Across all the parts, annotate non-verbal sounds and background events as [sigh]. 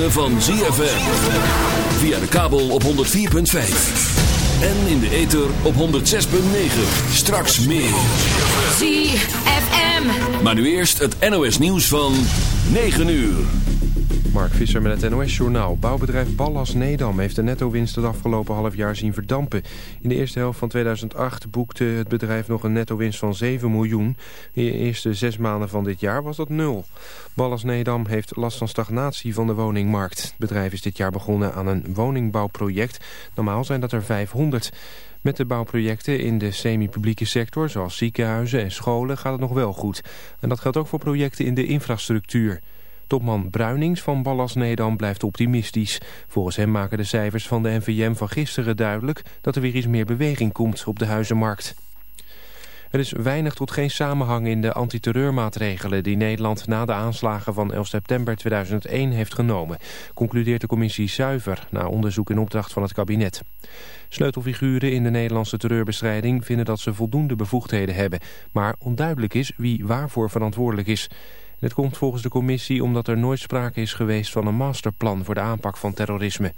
ritme van ZFM. Via de kabel op 104.5. En in de ether op 106.9. Straks meer. ZFM. Maar nu eerst het NOS nieuws van 9 uur. Mark Visser met het NOS-journaal. Bouwbedrijf Ballas Nedam heeft de netto-winst het afgelopen half jaar zien verdampen. In de eerste helft van 2008 boekte het bedrijf nog een netto-winst van 7 miljoen. In de eerste zes maanden van dit jaar was dat nul. Ballas Nedam heeft last van stagnatie van de woningmarkt. Het bedrijf is dit jaar begonnen aan een woningbouwproject. Normaal zijn dat er 500. Met de bouwprojecten in de semi-publieke sector, zoals ziekenhuizen en scholen, gaat het nog wel goed. En dat geldt ook voor projecten in de infrastructuur. Topman Bruinings van Ballas Nedam blijft optimistisch. Volgens hem maken de cijfers van de NVM van gisteren duidelijk... dat er weer iets meer beweging komt op de huizenmarkt. Er is weinig tot geen samenhang in de antiterreurmaatregelen... die Nederland na de aanslagen van 11 september 2001 heeft genomen... concludeert de commissie Zuiver na onderzoek in opdracht van het kabinet. Sleutelfiguren in de Nederlandse terreurbestrijding vinden dat ze voldoende bevoegdheden hebben... maar onduidelijk is wie waarvoor verantwoordelijk is... Dit komt volgens de commissie omdat er nooit sprake is geweest van een masterplan voor de aanpak van terrorisme.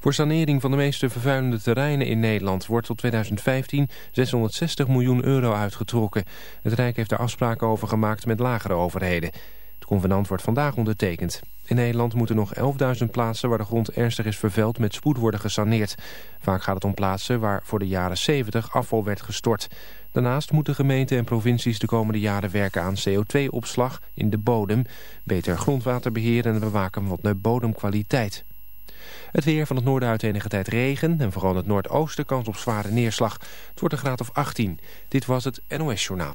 Voor sanering van de meeste vervuilende terreinen in Nederland wordt tot 2015 660 miljoen euro uitgetrokken. Het Rijk heeft daar afspraken over gemaakt met lagere overheden. Het convenant wordt vandaag ondertekend. In Nederland moeten nog 11.000 plaatsen waar de grond ernstig is vervuild met spoed worden gesaneerd. Vaak gaat het om plaatsen waar voor de jaren 70 afval werd gestort. Daarnaast moeten gemeenten en provincies de komende jaren werken aan CO2-opslag in de bodem, beter grondwaterbeheer en bewaken van de bodemkwaliteit. Het weer van het noorden uit enige tijd regen en vooral het noordoosten kans op zware neerslag. Het wordt een graad of 18. Dit was het NOS Journaal.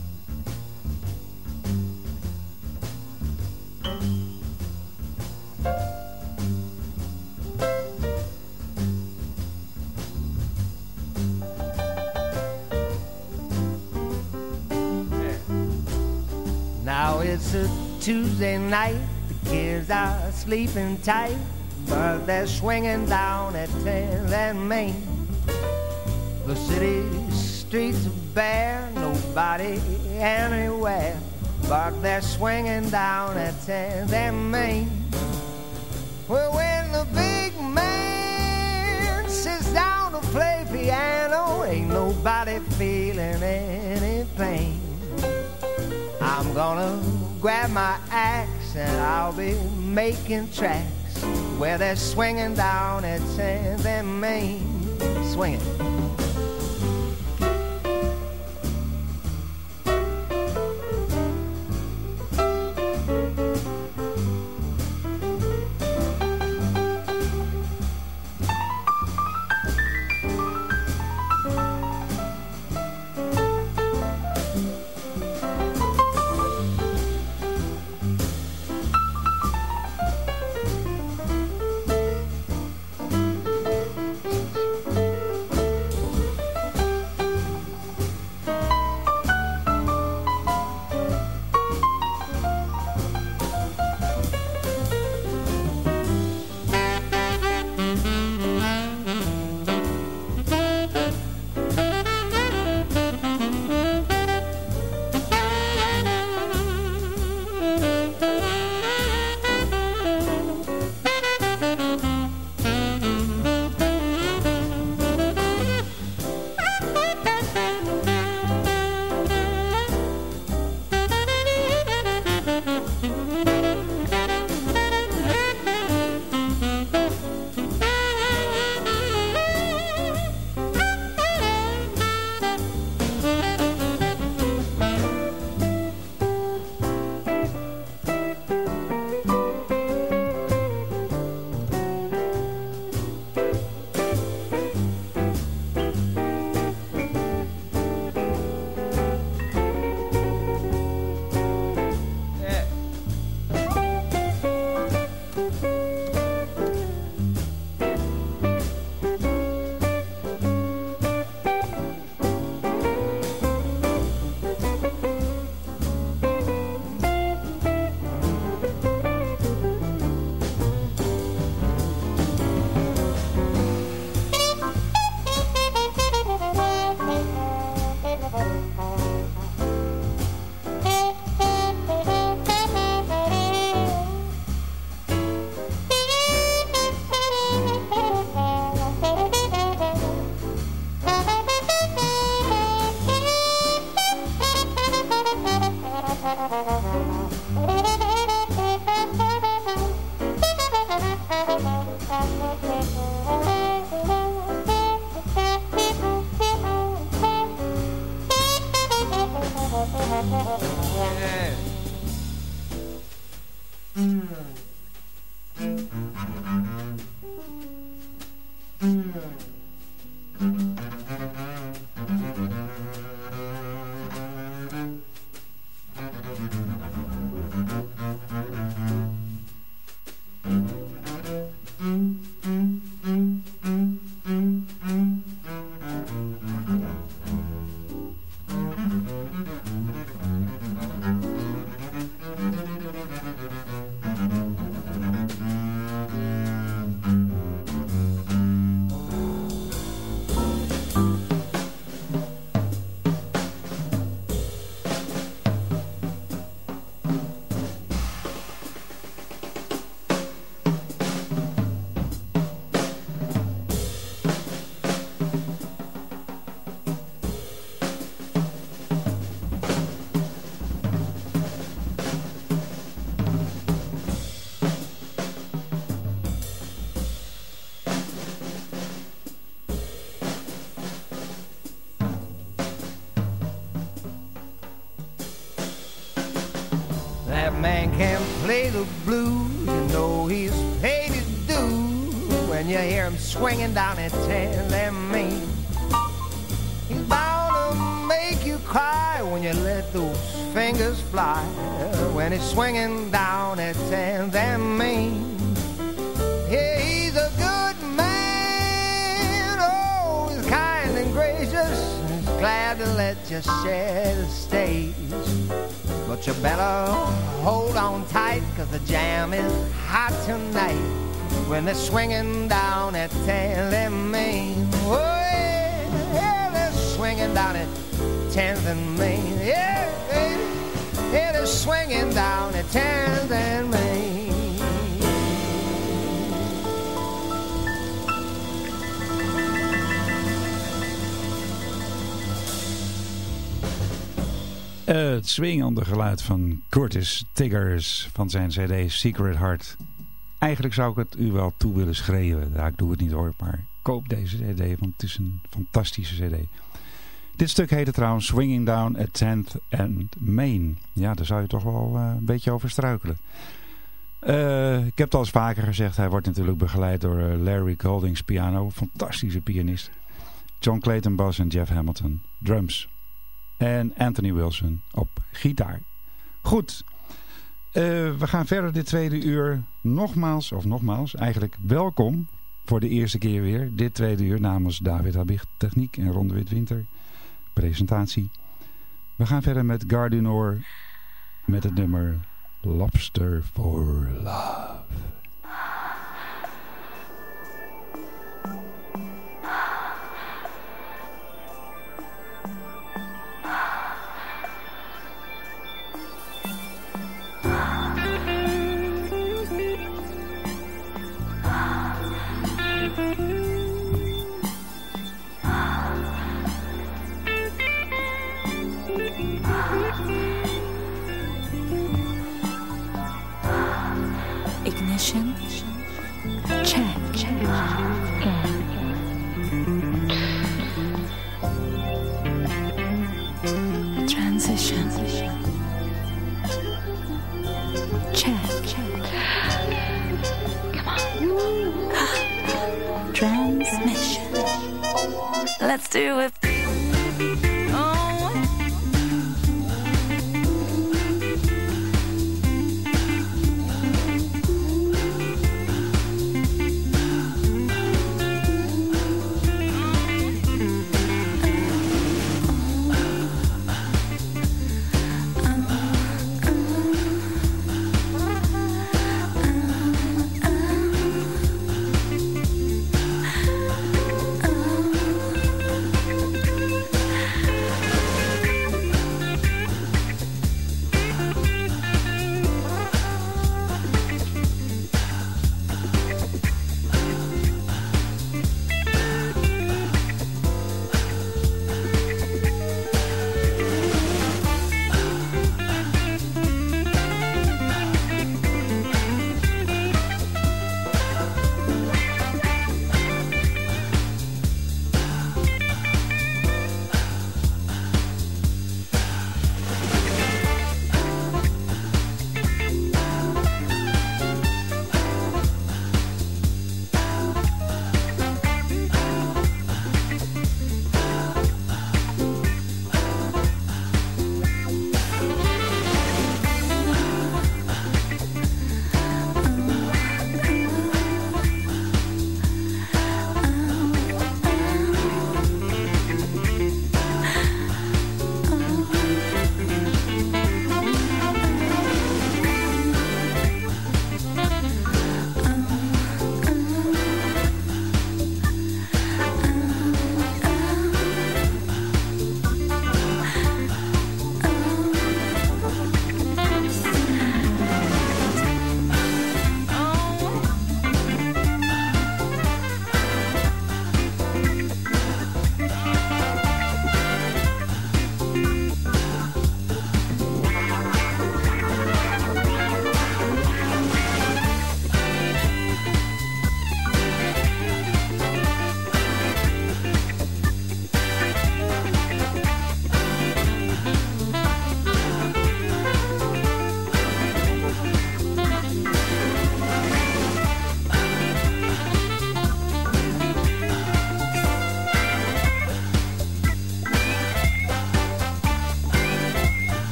Now it's a Tuesday night, the kids are sleeping tight, but they're swinging down at 10th and Main. The city streets are bare, nobody anywhere, but they're swinging down at 10th and Main. Well, when the big man sits down to play piano, ain't nobody feeling any pain. I'm gonna grab my axe and I'll be making tracks where they're swinging down at 10th and Main. Swinging. Can play the blues, you know he's paid his dues when you hear him swinging down at 10th and Main. He's bound to make you cry when you let those fingers fly when he's swinging down at 10th and Main. Yeah, he's a good man, oh, he's kind and gracious, he's glad to let you share the stage. But you better hold on tight, cause the jam is hot tonight when they're swinging down at 10th and Main. Oh, yeah, yeah, they're swinging down at 10th and Main. Yeah, baby, yeah, they're swinging down at 10th and Eh, het swingende geluid van Curtis Tiggers van zijn cd Secret Heart. Eigenlijk zou ik het u wel toe willen schreeuwen. Ik doe het niet hoor, maar koop deze cd, want het is een fantastische cd. Dit stuk heette trouwens Swinging Down at 10th and Main. Ja, daar zou je toch wel eh, een beetje over struikelen. Eh, ik heb het al eens vaker gezegd, hij wordt natuurlijk begeleid door eh, Larry Goldings piano. Fantastische pianist. John Clayton Bass en Jeff Hamilton drums. En Anthony Wilson op gitaar. Goed, eh, we gaan verder dit tweede uur. Nogmaals, of nogmaals, eigenlijk welkom voor de eerste keer weer. Dit tweede uur namens David Habicht Techniek en Ronde Witwinter. Presentatie. We gaan verder met Gardinoor met het nummer Lobster for Love. Do it.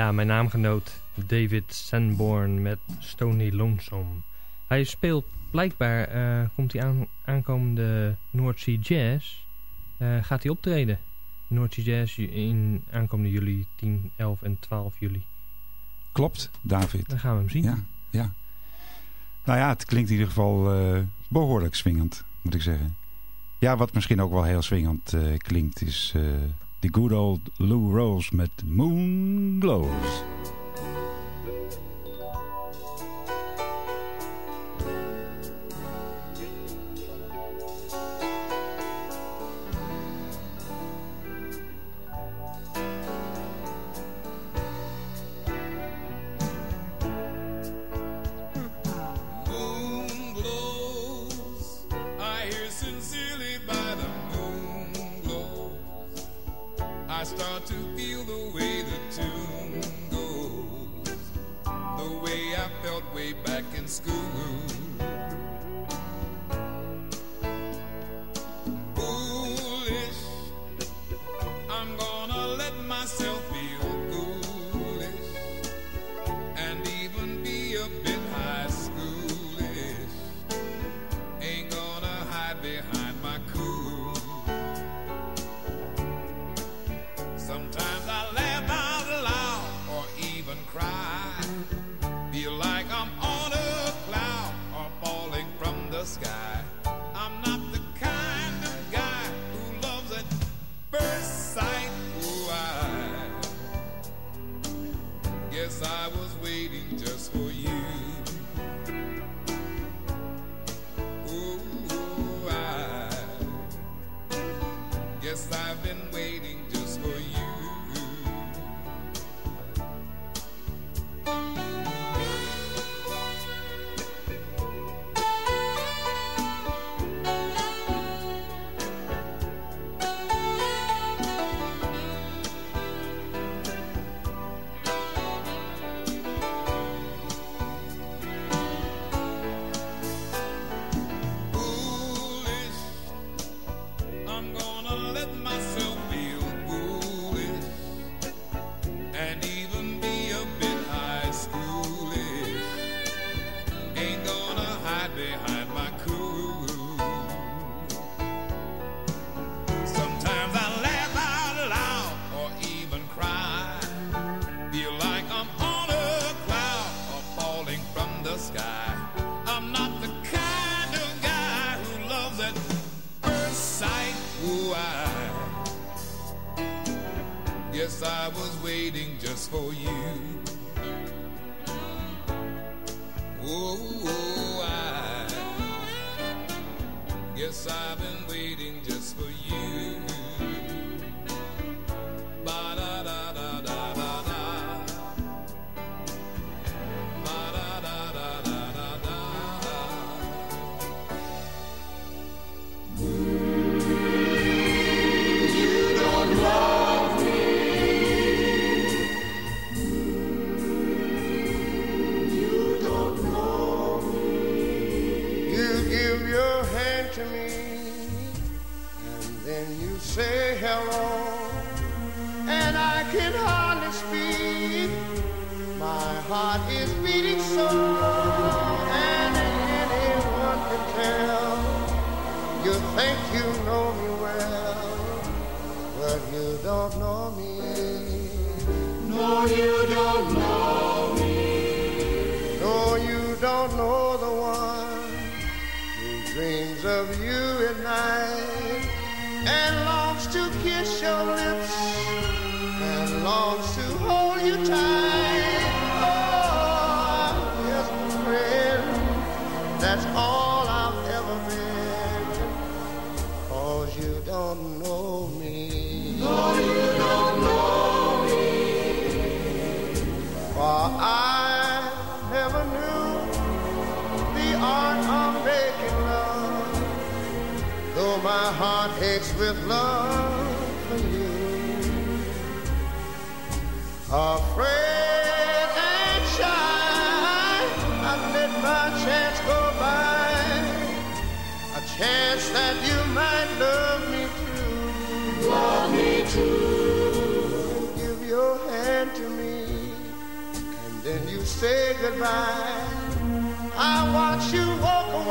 Ja, mijn naamgenoot David Sanborn met Stony Lonesome. Hij speelt blijkbaar, eh, komt hij aan, aankomende North Jazz, eh, gaat hij optreden. North Jazz in aankomende juli, 10, 11 en 12 juli. Klopt, David. Dan gaan we hem zien. Ja, ja. Nou ja, het klinkt in ieder geval eh, behoorlijk swingend, moet ik zeggen. Ja, wat misschien ook wel heel swingend klinkt is... The good old Lou Rolls met Moon Glows.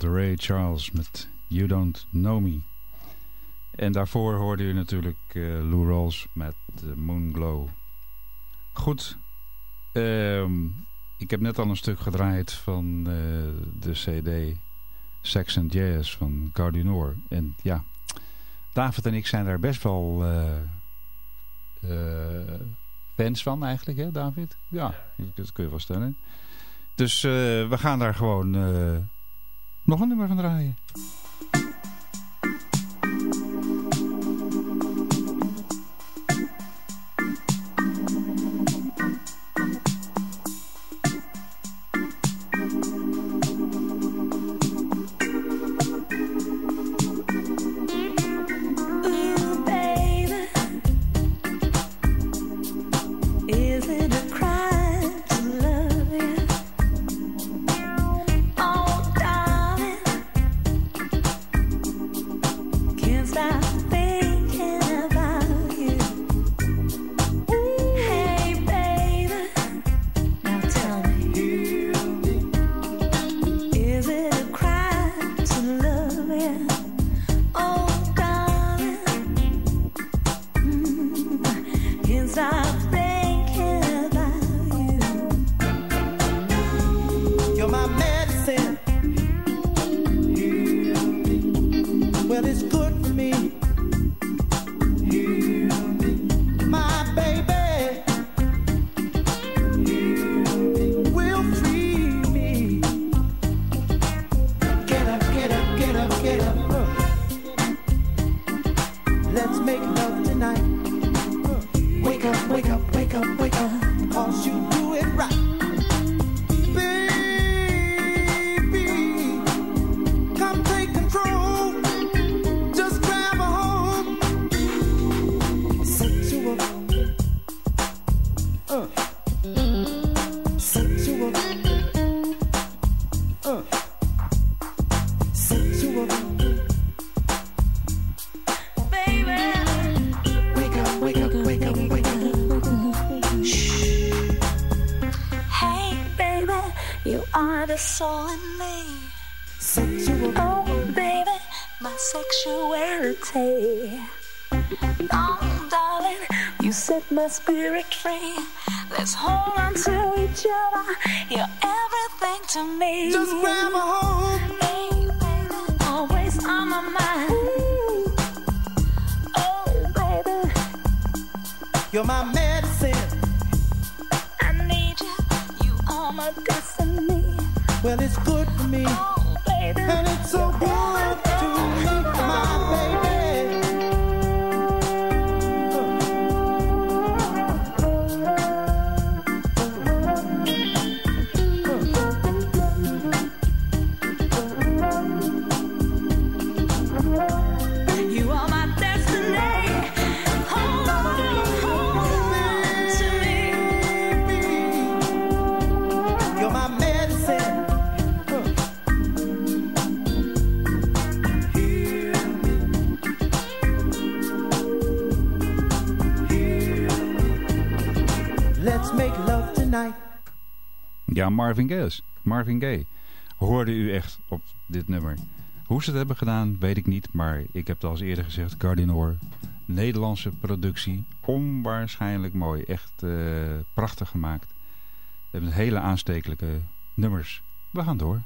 de Ray Charles met You Don't Know Me. En daarvoor hoorde u natuurlijk eh, Lou Rawls met eh, Moonglow. Goed, ehm, ik heb net al een stuk gedraaid van eh, de cd Sex and Jazz van Cardinor. En ja, David en ik zijn daar best wel fans van eigenlijk, hè David? Ja, dat kun je wel stellen. Dus we gaan daar gewoon nog een nummer van draaien. Sexuality. Oh, darling, you set my spirit free. Let's hold on to each other. You're everything to me. Just grab a hold. Hey, baby, always on my mind. Oh, baby, You're my medicine. I need you. You are my destiny. Well, it's good for me. Oh, baby, And it's so good Ja, Marvin Gaye. Marvin Gaye. Hoorde u echt op dit nummer. Hoe ze het hebben gedaan, weet ik niet. Maar ik heb het al eens eerder gezegd. Cardinor. Nederlandse productie. Onwaarschijnlijk mooi. Echt eh, prachtig gemaakt. We hebben hele aanstekelijke nummers. We gaan door.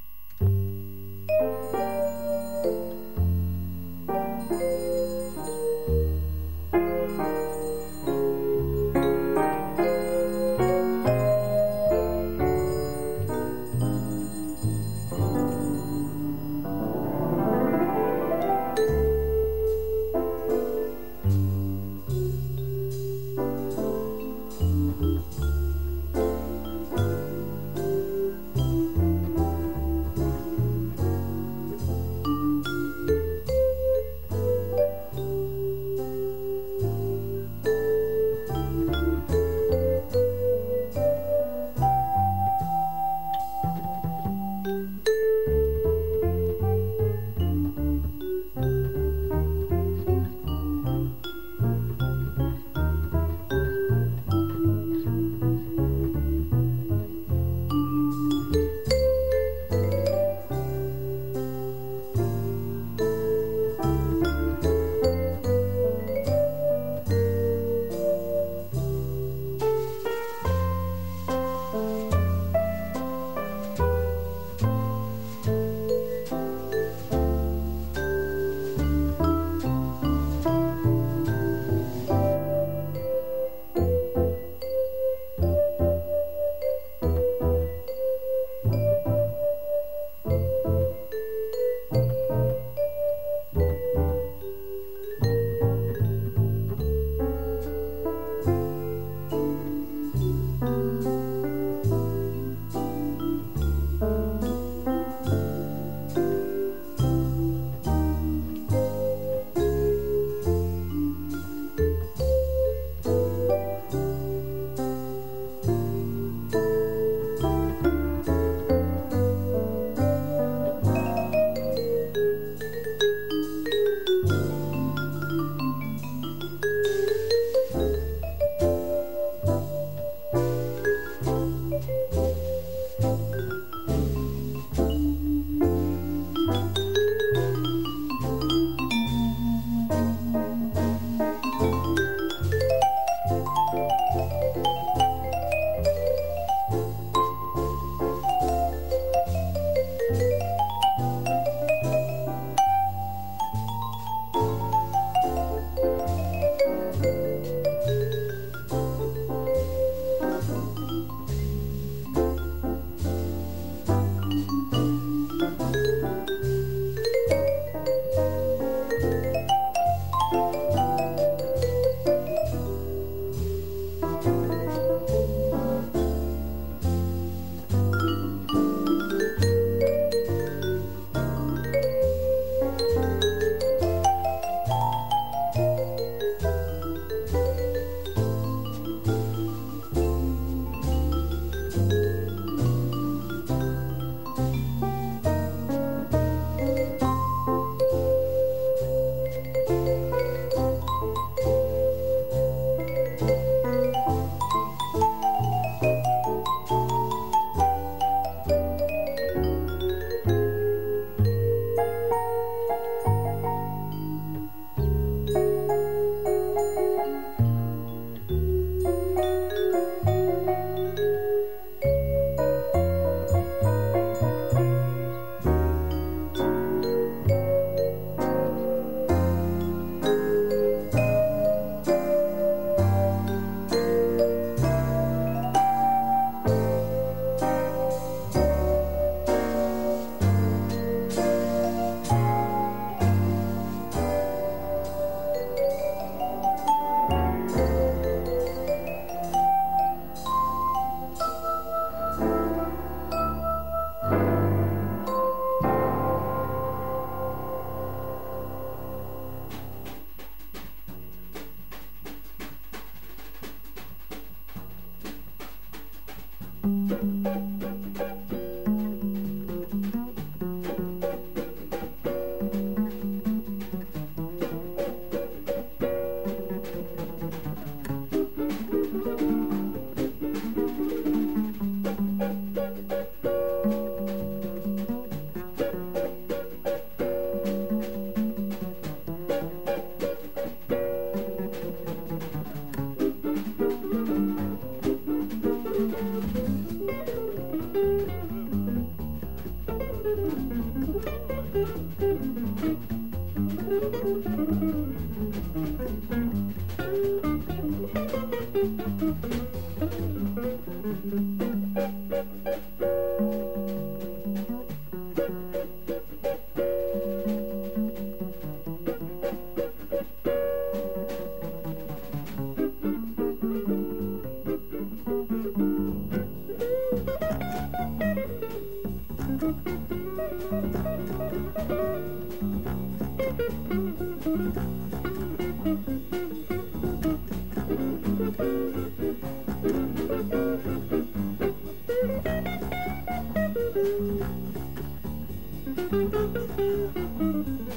thank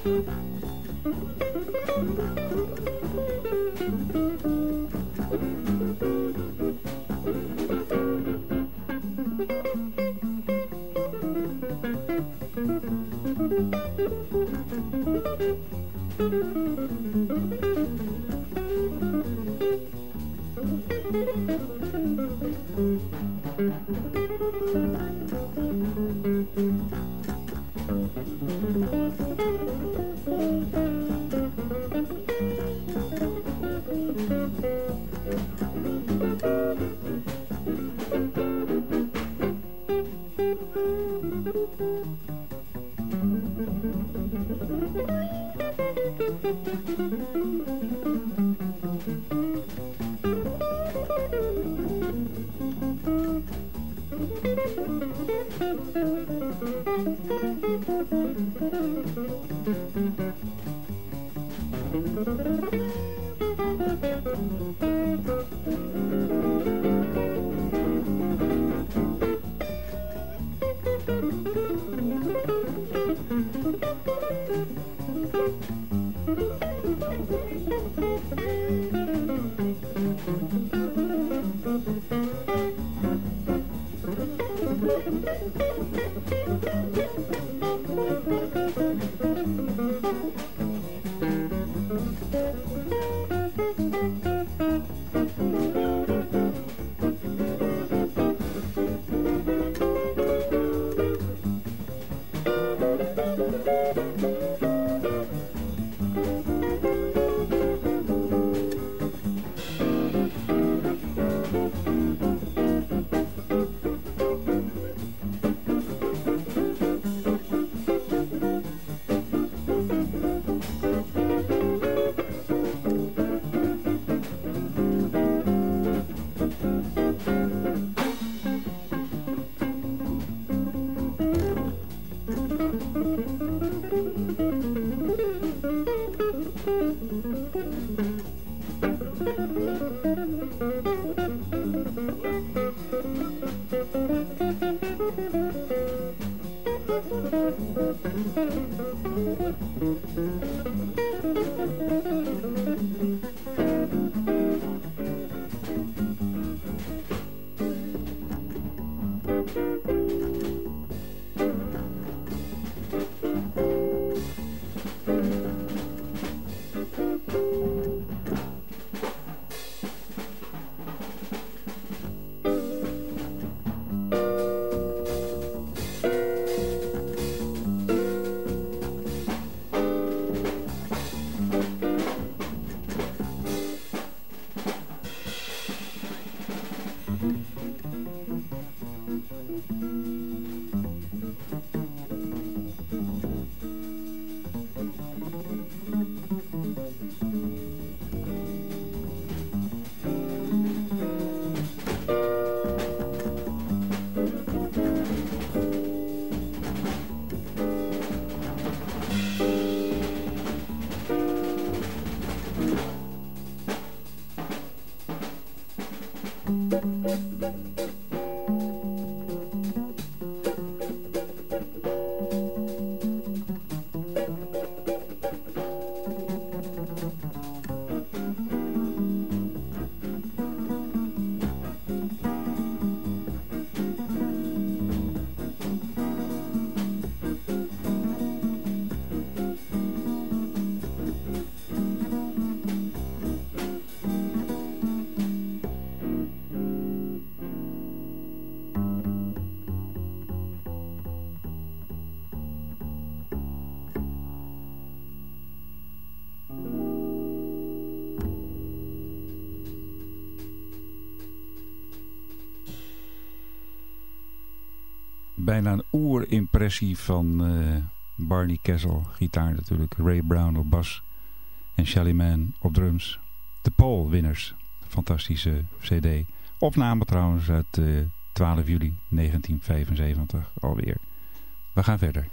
you bijna een oerimpressie van eh, Barney Kessel, gitaar natuurlijk, Ray Brown op bas en Shelly Man op drums. De Paul Winners, fantastische cd. Opname trouwens uit eh 12 juli 1975 alweer. We gaan verder.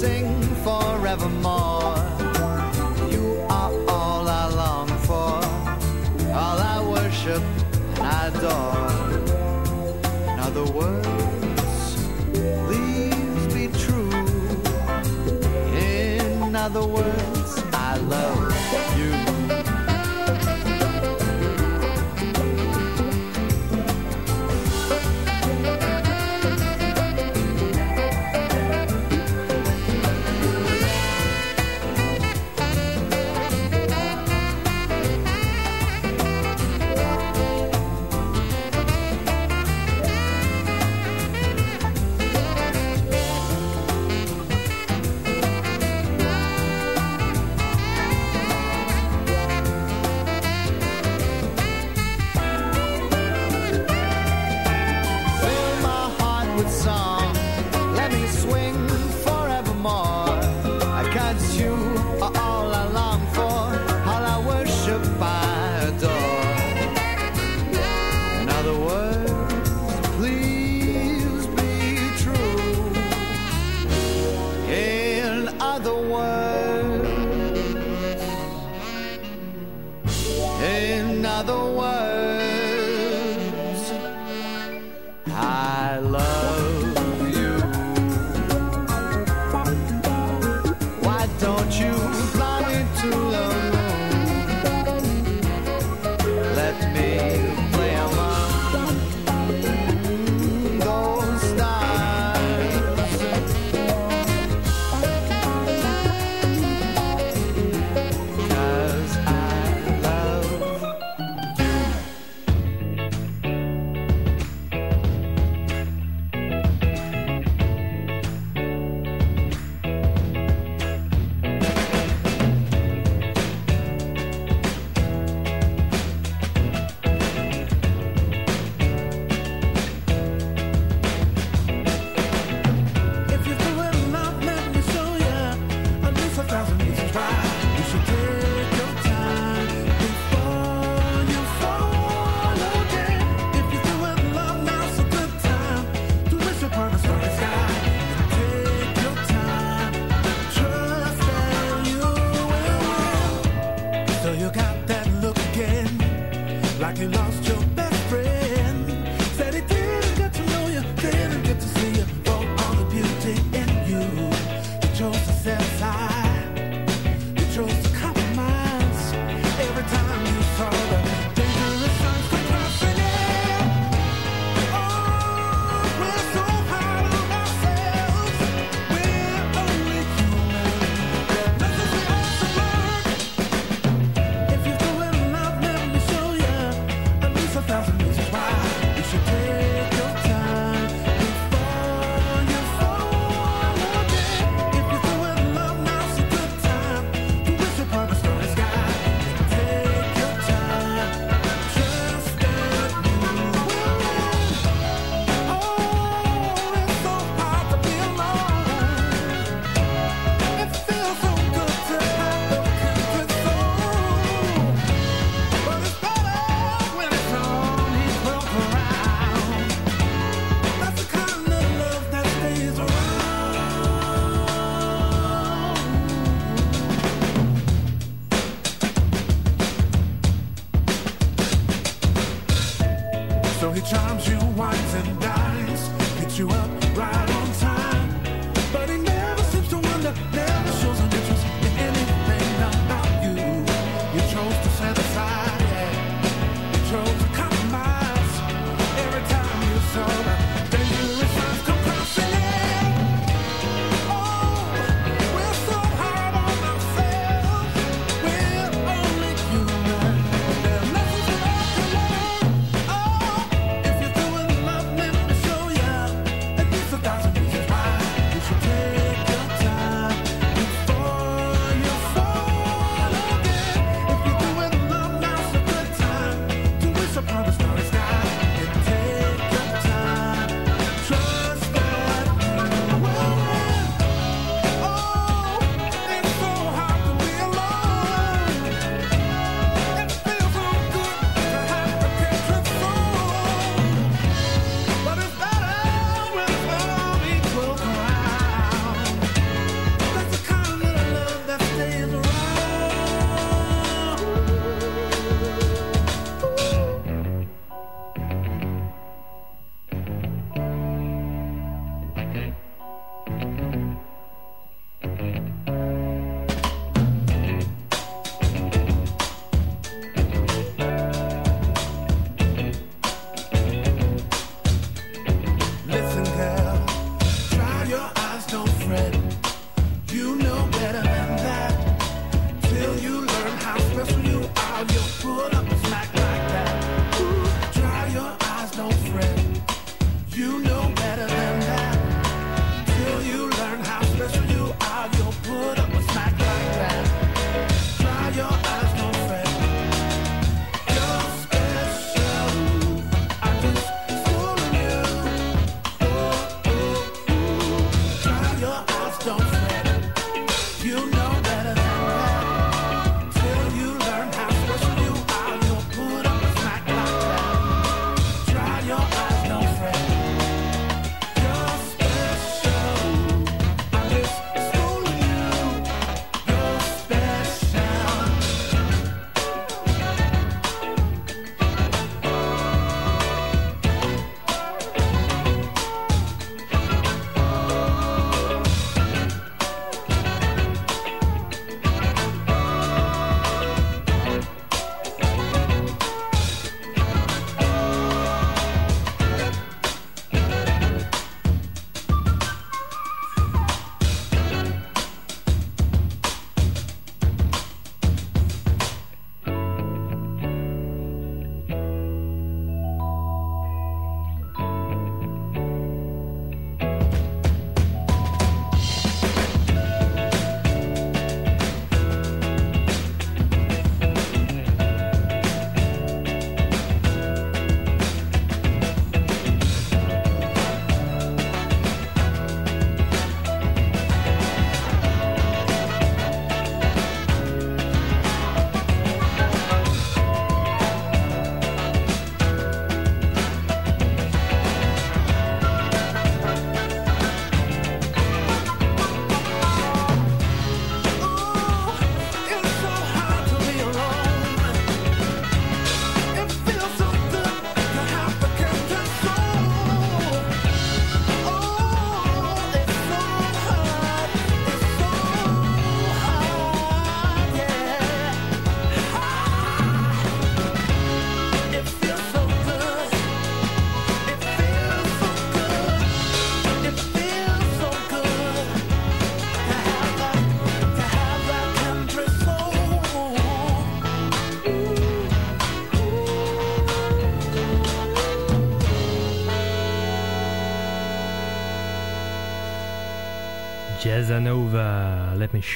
Sing forevermore.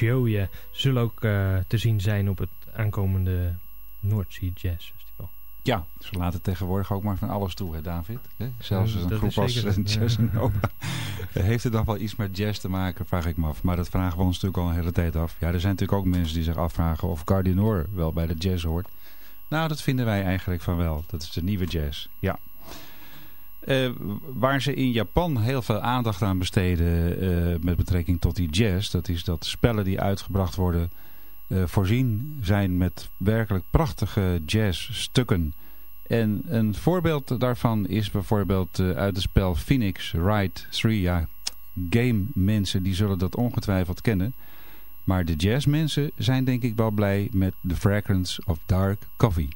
Jazzanova, Let Me Show You. Zullen ook eh, te zien zijn op het aankomende Noordzee Jazz Festival. Ja, ze laten tegenwoordig ook maar van alles toe, hè David? Hè? Zelfs een dat groep als. [laughs] Jazz Nova. Heeft het dan wel iets met jazz te maken, vraag ik me af. Maar dat vragen we ons natuurlijk al een hele tijd af. Ja, er zijn natuurlijk ook mensen die zich afvragen of Cardinor wel bij de jazz hoort. Nou, dat vinden wij eigenlijk van wel. Dat is de nieuwe jazz, ja. Eh, waar ze in Japan heel veel aandacht aan besteden eh, met betrekking tot die jazz... dat is dat spellen die uitgebracht worden eh, voorzien zijn met werkelijk prachtige jazzstukken. En een voorbeeld daarvan is bijvoorbeeld uit het spel Phoenix Wright 3. Ja, game mensen die zullen dat ongetwijfeld kennen. Maar de jazzmensen zijn denk ik wel blij met The Fragrance of Dark Coffee.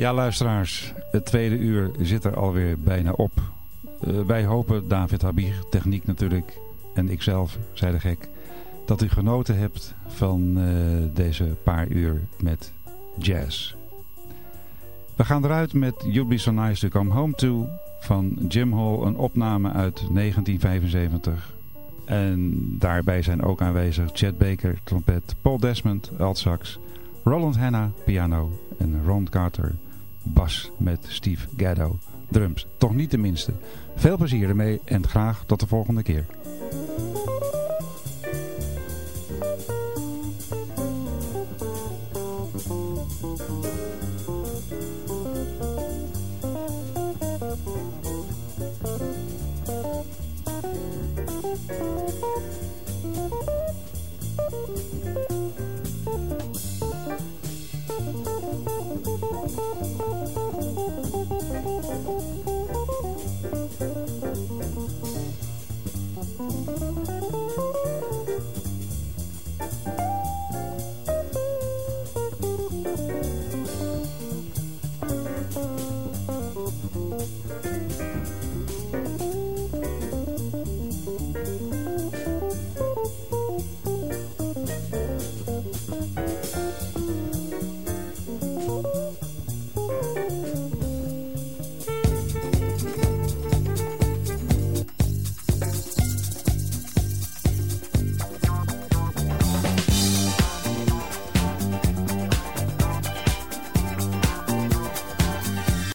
Ja, luisteraars, het tweede uur zit er alweer bijna op. Uh, wij hopen, David Habig, techniek natuurlijk, en ikzelf, zei de gek, dat u genoten hebt van uh, deze paar uur met jazz. We gaan eruit met You'd Be So Nice To Come Home To van Jim Hall, een opname uit 1975. En daarbij zijn ook aanwezig Chet Baker, trompet, Paul Desmond, altsax, Roland Hanna, piano en Ron Carter, bas met Steve Gaddo, drums. Toch niet de minste. Veel plezier ermee en graag tot de volgende keer.